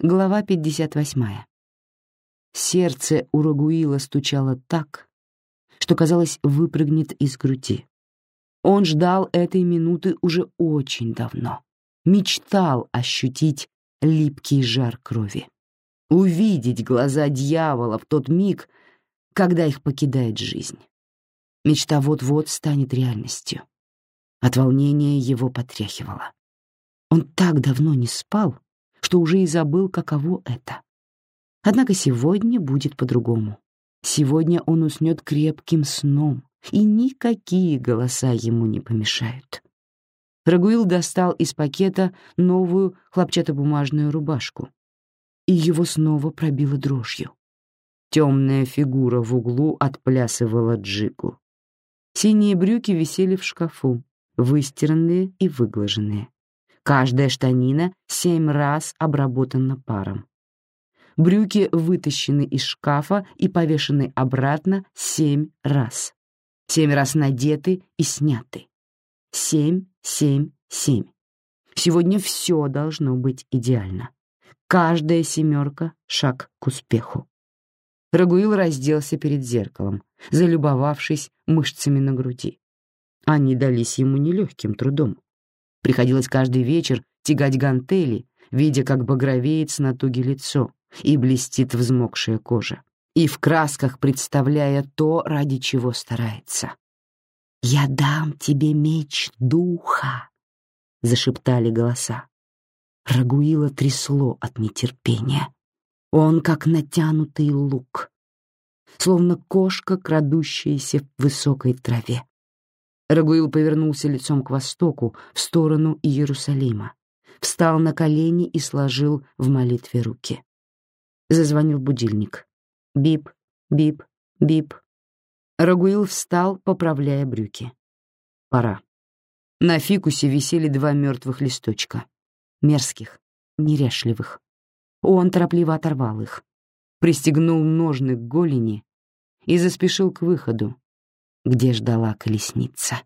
Глава 58. Сердце у Рагуила стучало так, что, казалось, выпрыгнет из груди. Он ждал этой минуты уже очень давно, мечтал ощутить липкий жар крови, увидеть глаза дьявола в тот миг, когда их покидает жизнь. Мечта вот-вот станет реальностью. От волнения его потряхивало. Он так давно не спал, что уже и забыл, каково это. Однако сегодня будет по-другому. Сегодня он уснет крепким сном, и никакие голоса ему не помешают. Рагуил достал из пакета новую хлопчатобумажную рубашку, и его снова пробило дрожью. Темная фигура в углу отплясывала джигу. Синие брюки висели в шкафу, выстиранные и выглаженные. Каждая штанина семь раз обработана паром. Брюки вытащены из шкафа и повешены обратно семь раз. Семь раз надеты и сняты. Семь, семь, семь. Сегодня все должно быть идеально. Каждая семерка — шаг к успеху. Рагуил разделся перед зеркалом, залюбовавшись мышцами на груди. Они дались ему нелегким трудом. Приходилось каждый вечер тягать гантели, видя, как багровеет с натуги лицо и блестит взмокшая кожа, и в красках представляя то, ради чего старается. «Я дам тебе меч духа», — зашептали голоса. Рагуила трясло от нетерпения. Он как натянутый лук, словно кошка, крадущаяся в высокой траве. Рагуил повернулся лицом к востоку, в сторону Иерусалима, встал на колени и сложил в молитве руки. Зазвонил будильник. Бип, бип, бип. Рагуил встал, поправляя брюки. Пора. На фикусе висели два мертвых листочка. Мерзких, неряшливых. Он торопливо оторвал их, пристегнул ножны к голени и заспешил к выходу, где ждала колесница.